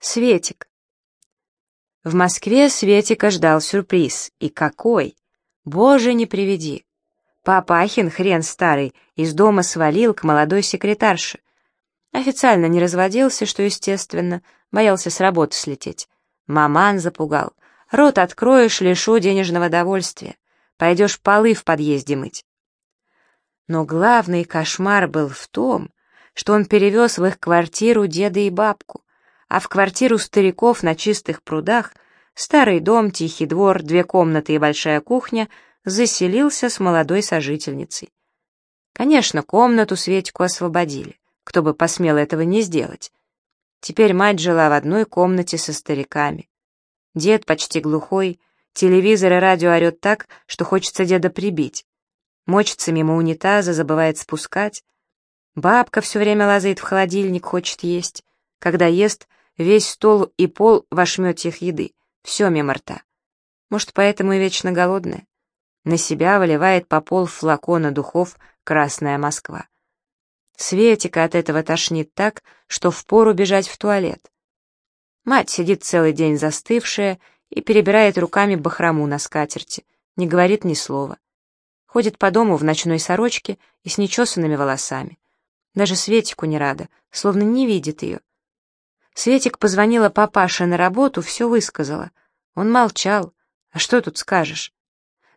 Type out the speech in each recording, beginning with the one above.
Светик. В Москве Светика ждал сюрприз. И какой! Боже, не приведи! Папахин, хрен старый, из дома свалил к молодой секретарше. Официально не разводился, что естественно, боялся с работы слететь. Маман запугал. Рот откроешь, лишу денежного довольствия. Пойдешь полы в подъезде мыть. Но главный кошмар был в том, что он перевез в их квартиру деда и бабку, а в квартиру стариков на чистых прудах, старый дом, тихий двор, две комнаты и большая кухня, заселился с молодой сожительницей. Конечно, комнату Светику освободили, кто бы посмел этого не сделать. Теперь мать жила в одной комнате со стариками. Дед почти глухой, телевизор и радио орет так, что хочется деда прибить. Мочится мимо унитаза, забывает спускать. Бабка все время лазает в холодильник, хочет есть. Когда ест, Весь стол и пол в ошметьях еды. Все мимо рта. Может, поэтому и вечно голодная. На себя выливает по пол флакона духов «Красная Москва». Светика от этого тошнит так, что впору бежать в туалет. Мать сидит целый день застывшая и перебирает руками бахрому на скатерти, не говорит ни слова. Ходит по дому в ночной сорочке и с нечесанными волосами. Даже Светику не рада, словно не видит ее. Светик позвонила папаше на работу, все высказала. Он молчал. А что тут скажешь?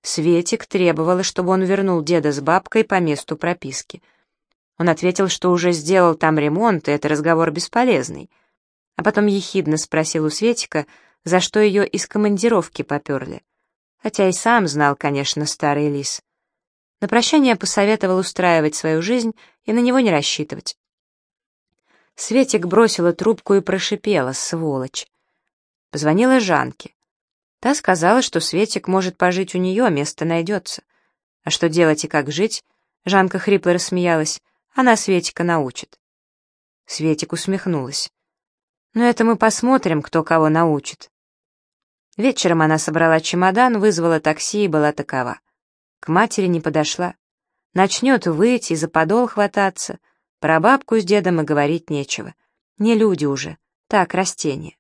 Светик требовала, чтобы он вернул деда с бабкой по месту прописки. Он ответил, что уже сделал там ремонт, и это разговор бесполезный. А потом ехидно спросил у Светика, за что ее из командировки поперли. Хотя и сам знал, конечно, старый лис. На прощание посоветовал устраивать свою жизнь и на него не рассчитывать. Светик бросила трубку и прошипела, сволочь. Позвонила Жанке. Та сказала, что Светик может пожить у нее, место найдется. А что делать и как жить? Жанка хрипло рассмеялась. Она Светика научит. Светик усмехнулась. «Ну это мы посмотрим, кто кого научит». Вечером она собрала чемодан, вызвала такси и была такова. К матери не подошла. Начнет выйти, за подол хвататься — про бабку с дедом и говорить нечего. Не люди уже, так, растения.